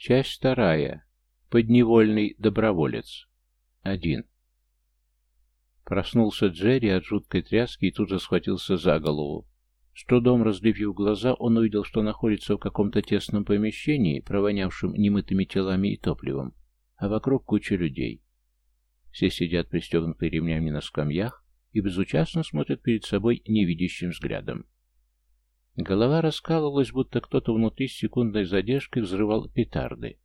Часть вторая. Подневольный доброволец. Один. Проснулся Джерри от жуткой тряски и тут же схватился за голову. С трудом разлепив глаза, он увидел, что находится в каком-то тесном помещении, провонявшем немытыми телами и топливом, а вокруг куча людей. Все сидят пристегнутые ремнями на скамьях и безучастно смотрят перед собой невидящим взглядом. Голова раскалывалась, будто кто-то внутри с секундной задержкой взрывал петарды.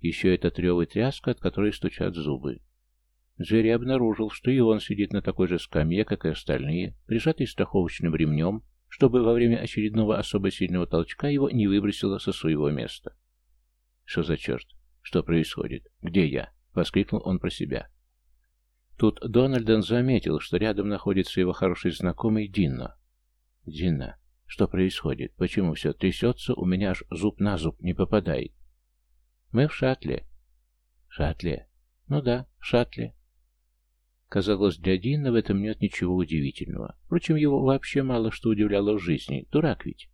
Еще эта тревая тряска, от которой стучат зубы. Джерри обнаружил, что и он сидит на такой же скамье, как и остальные, прижатый страховочным ремнем, чтобы во время очередного особо сильного толчка его не выбросило со своего места. «Что за черт? Что происходит? Где я?» — воскликнул он про себя. Тут Дональден заметил, что рядом находится его хороший знакомый Динно. «Динно, что происходит? Почему все трясется? У меня аж зуб на зуб не попадает». «Мы в шаттле». «Шаттле? Ну да, в шаттле. Казалось, для Дина в этом нет ничего удивительного. Впрочем, его вообще мало что удивляло в жизни. Дурак ведь.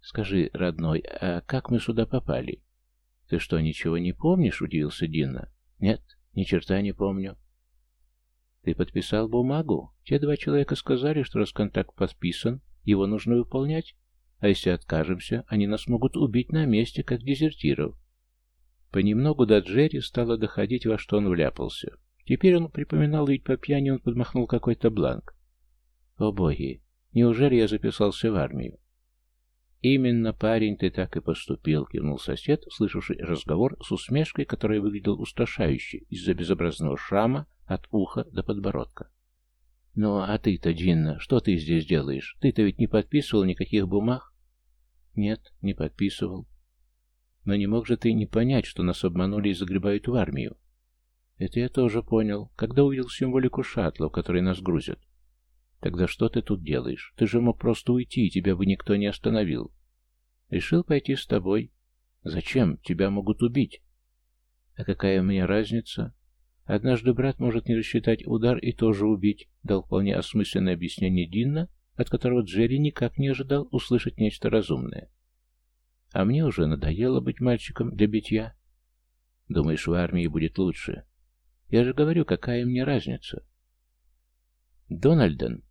«Скажи, родной, а как мы сюда попали?» «Ты что, ничего не помнишь?» — удивился Дина. «Нет, ни черта не помню». «Ты подписал бумагу? Те два человека сказали, что раз контракт подписан, его нужно выполнять. А если откажемся, они нас могут убить на месте, как дезертиров». Понемногу до Джерри стало доходить, во что он вляпался. Теперь он припоминал, ведь по пьяни он подмахнул какой-то бланк. О боги, неужели я записался в армию? Именно, парень, ты так и поступил, кивнул сосед, слышавший разговор с усмешкой, которая выглядел устрашающе из-за безобразного шрама от уха до подбородка. «Ну, а ты-то, Динна, что ты здесь делаешь? Ты-то ведь не подписывал никаких бумаг?» «Нет, не подписывал». «Но не мог же ты не понять, что нас обманули и загребают в армию?» Это я тоже понял, когда увидел символику шаттла, в который нас грузят. Тогда что ты тут делаешь? Ты же мог просто уйти, и тебя бы никто не остановил. Решил пойти с тобой. Зачем? Тебя могут убить. А какая мне разница? Однажды брат может не рассчитать удар и тоже убить, дал вполне осмысленное объяснение Динна, от которого Джерри никак не ожидал услышать нечто разумное. А мне уже надоело быть мальчиком для битья. Думаешь, в армии будет лучше? Я же говорю, какая мне разница? Дональден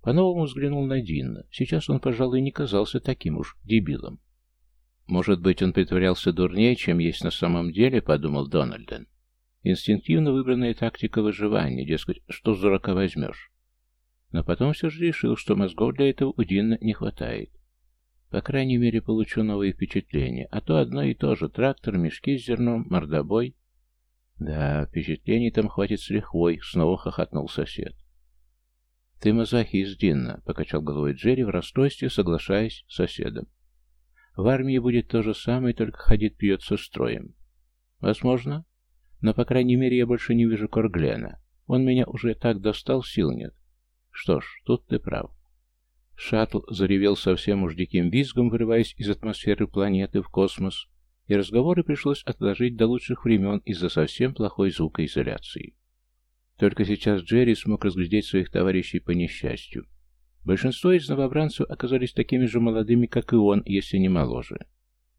по-новому взглянул на Динна. Сейчас он, пожалуй, не казался таким уж дебилом. Может быть, он притворялся дурнее, чем есть на самом деле, подумал Дональден. Инстинктивно выбранная тактика выживания, дескать, что с дурака возьмешь. Но потом все же решил, что мозгов для этого у Динна не хватает. По крайней мере, получу новые впечатления, а то одно и то же — трактор, мешки с зерном, мордобой, «Да, впечатлений там хватит с лихвой», — снова хохотнул сосед. «Ты мазохист, Динна», — покачал головой Джерри в расстройстве, соглашаясь с соседом. «В армии будет то же самое, только ходить придется строем. Возможно, но, по крайней мере, я больше не вижу Корглена. Он меня уже так достал, сил нет. Что ж, тут ты прав». Шаттл заревел совсем уж диким визгом, вырываясь из атмосферы планеты в космос, и разговоры пришлось отложить до лучших времен из-за совсем плохой звукоизоляции. Только сейчас Джерри смог разглядеть своих товарищей по несчастью. Большинство из новобранцев оказались такими же молодыми, как и он, если не моложе.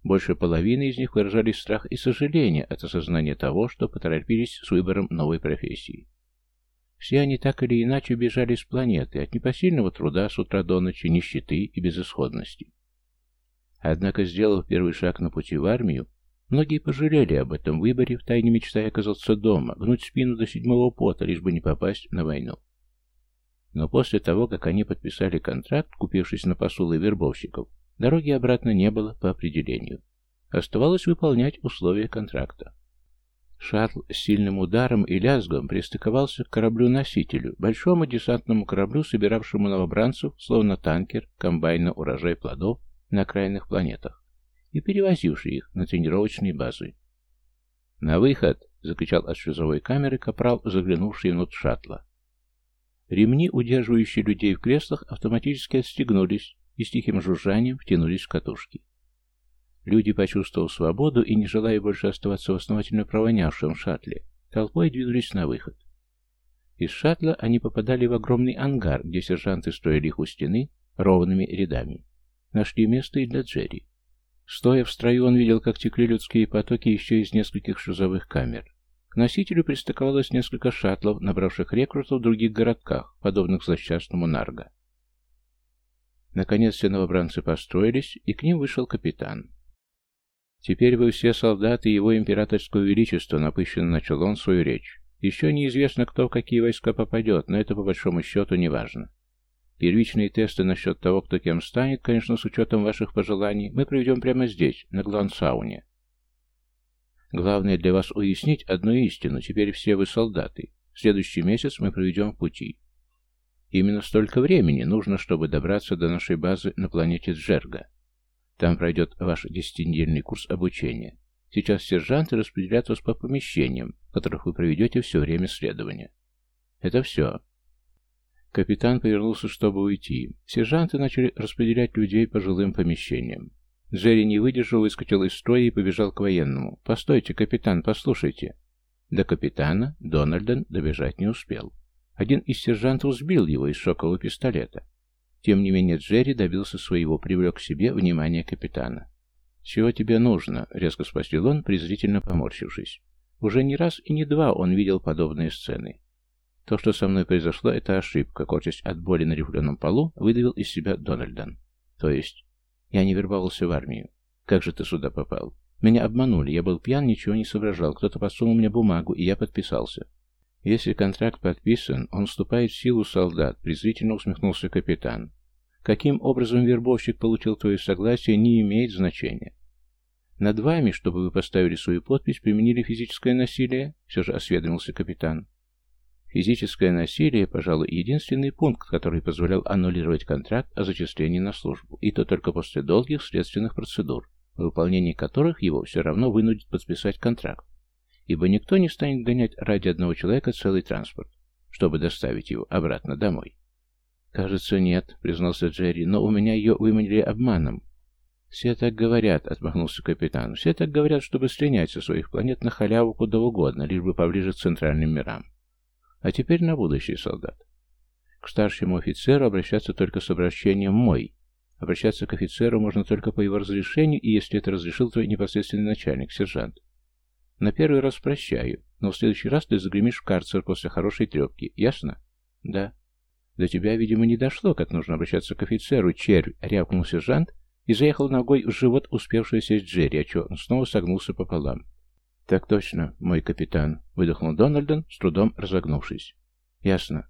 Больше половины из них выражали страх и сожаление от осознания того, что поторопились с выбором новой профессии. Все они так или иначе бежали с планеты от непосильного труда с утра до ночи, нищеты и безысходности. Однако, сделав первый шаг на пути в армию, многие пожалели об этом выборе, втайне мечтая оказаться дома, гнуть спину до седьмого пота, лишь бы не попасть на войну. Но после того, как они подписали контракт, купившись на посулы вербовщиков, дороги обратно не было по определению. Оставалось выполнять условия контракта. Шаттл с сильным ударом и лязгом пристыковался к кораблю-носителю, большому десантному кораблю, собиравшему новобранцев, словно танкер, комбайна урожай плодов, на окраинных планетах и перевозивший их на тренировочные базы. «На выход!» — закричал от шлюзовой камеры капрал, заглянувший внутрь шаттла. Ремни, удерживающие людей в креслах, автоматически отстегнулись и с тихим жужжанием втянулись в катушки. Люди, почувствовав свободу и не желая больше оставаться в основательно провонявшем шаттле, толпой двинулись на выход. Из шаттла они попадали в огромный ангар, где сержанты строили их у стены ровными рядами. Нашли место и для Джерри. Стоя в строю, он видел, как текли людские потоки еще из нескольких шлюзовых камер. К носителю пристыковалось несколько шаттлов, набравших рекрутов в других городках, подобных злосчастному Нарго. Наконец все новобранцы построились, и к ним вышел капитан. «Теперь вы все солдаты его императорского величества», — напыщенно начал он свою речь. «Еще неизвестно, кто в какие войска попадет, но это по большому счету не важно. Первичные тесты насчет того, кто кем станет, конечно, с учетом ваших пожеланий, мы проведем прямо здесь, на Глансауне. Главное для вас уяснить одну истину, теперь все вы солдаты. Следующий месяц мы проведем в пути. Именно столько времени нужно, чтобы добраться до нашей базы на планете Джерга. Там пройдет ваш десятинедельный курс обучения. Сейчас сержанты распределят вас по помещениям, в которых вы проведете все время следования. Это все. Капитан повернулся, чтобы уйти. Сержанты начали распределять людей по жилым помещениям. Джерри не выдержал, выскочил из строя и побежал к военному. «Постойте, капитан, послушайте». До капитана Дональден добежать не успел. Один из сержантов сбил его из шокового пистолета. Тем не менее Джерри добился своего, привлек к себе внимание капитана. «Чего тебе нужно?» — резко спросил он, презрительно поморщившись. Уже не раз и не два он видел подобные сцены. То, что со мной произошло, это ошибка, корчась от боли на рифленом полу, выдавил из себя Дональдон. То есть, я не вербовался в армию. Как же ты сюда попал? Меня обманули, я был пьян, ничего не соображал, кто-то подсунул мне бумагу, и я подписался. Если контракт подписан, он вступает в силу солдат, презрительно усмехнулся капитан. Каким образом вербовщик получил твое согласие, не имеет значения. Над вами, чтобы вы поставили свою подпись, применили физическое насилие, все же осведомился капитан. Физическое насилие, пожалуй, единственный пункт, который позволял аннулировать контракт о зачислении на службу, и то только после долгих следственных процедур, в выполнении которых его все равно вынудит подписать контракт, ибо никто не станет гонять ради одного человека целый транспорт, чтобы доставить его обратно домой. «Кажется, нет», — признался Джерри, — «но у меня ее выманили обманом». «Все так говорят», — отмахнулся капитан. «Все так говорят, чтобы слинять со своих планет на халяву куда угодно, лишь бы поближе к центральным мирам. А теперь на будущее, солдат. К старшему офицеру обращаться только с обращением «мой». Обращаться к офицеру можно только по его разрешению, и если это разрешил твой непосредственный начальник, сержант. На первый раз прощаю, но в следующий раз ты загремишь в карцер после хорошей трепки. Ясно? Да. До тебя, видимо, не дошло, как нужно обращаться к офицеру, червь, рявкнул сержант и заехал ногой в живот успевшего сесть Джерри, а чё, он снова согнулся пополам. «Так точно, мой капитан», — выдохнул Дональден, с трудом разогнувшись. «Ясно».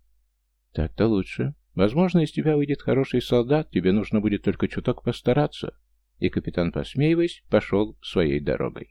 «Так-то лучше. Возможно, из тебя выйдет хороший солдат, тебе нужно будет только чуток постараться». И капитан, посмеиваясь, пошел своей дорогой.